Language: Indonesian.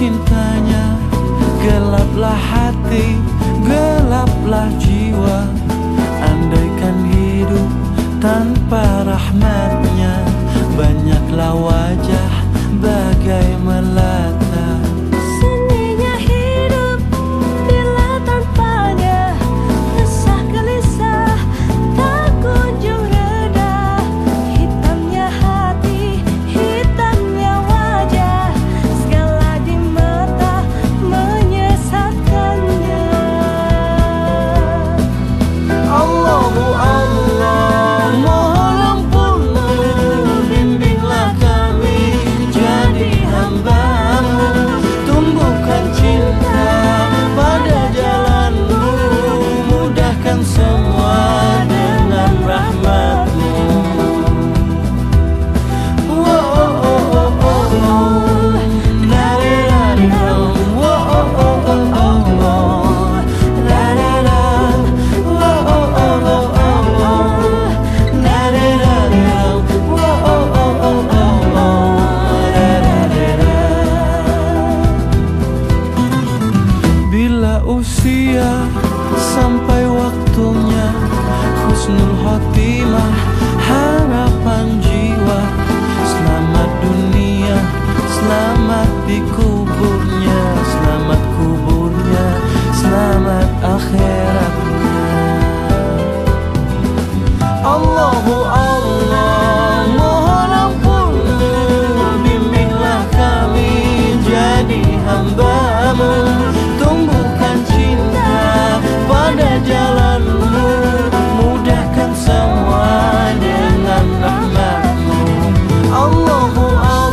cintanya. Gelaplah hati, gelaplah jiwa. Andaikan hidup tanpa rahmatnya Banyaklah wajah usia sampai waktunya Husnul khotimah harapan jiwa. Selamat dunia, selamat di kuburnya Selamat kuburnya, selamat akhirat Allahu Allah mohon ampun Bimbinglah kami jadi hambamu. 我不傲